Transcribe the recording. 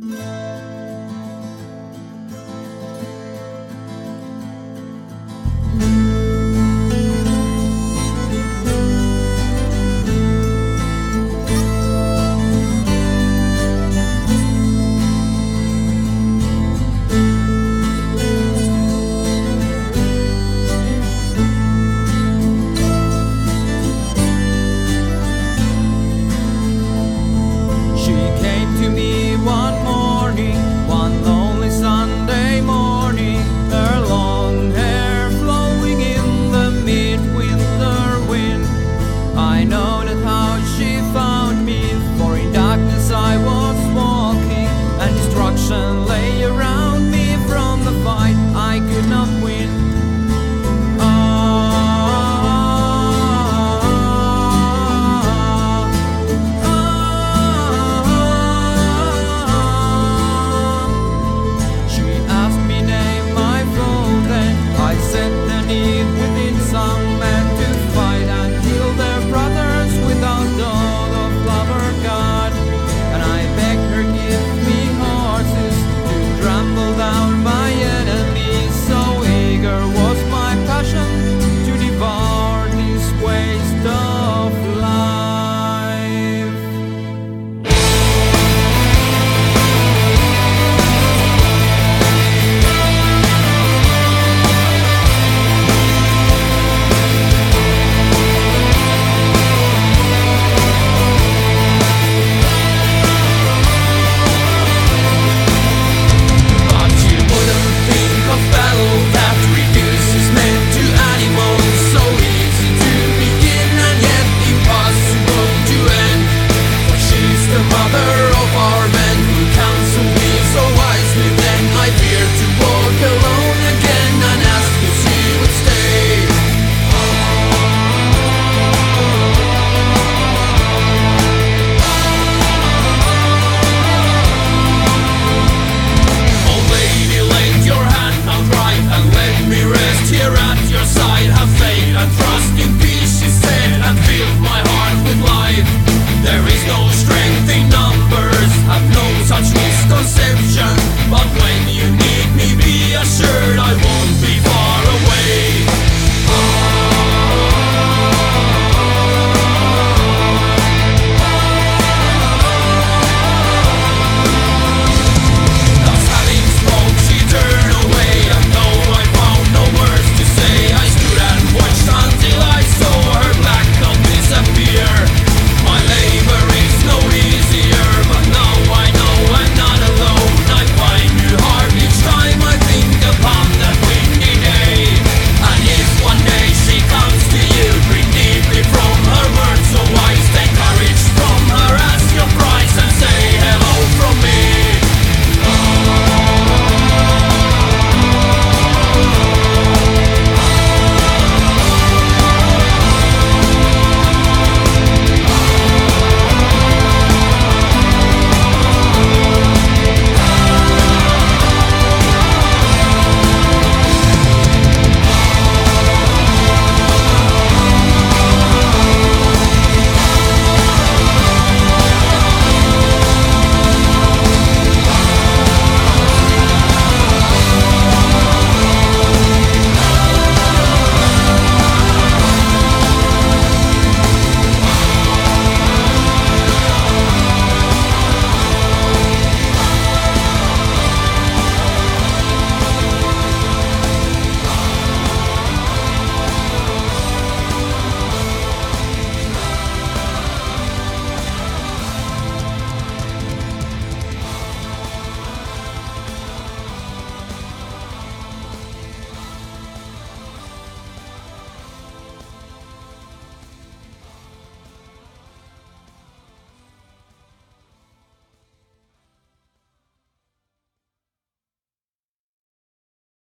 Música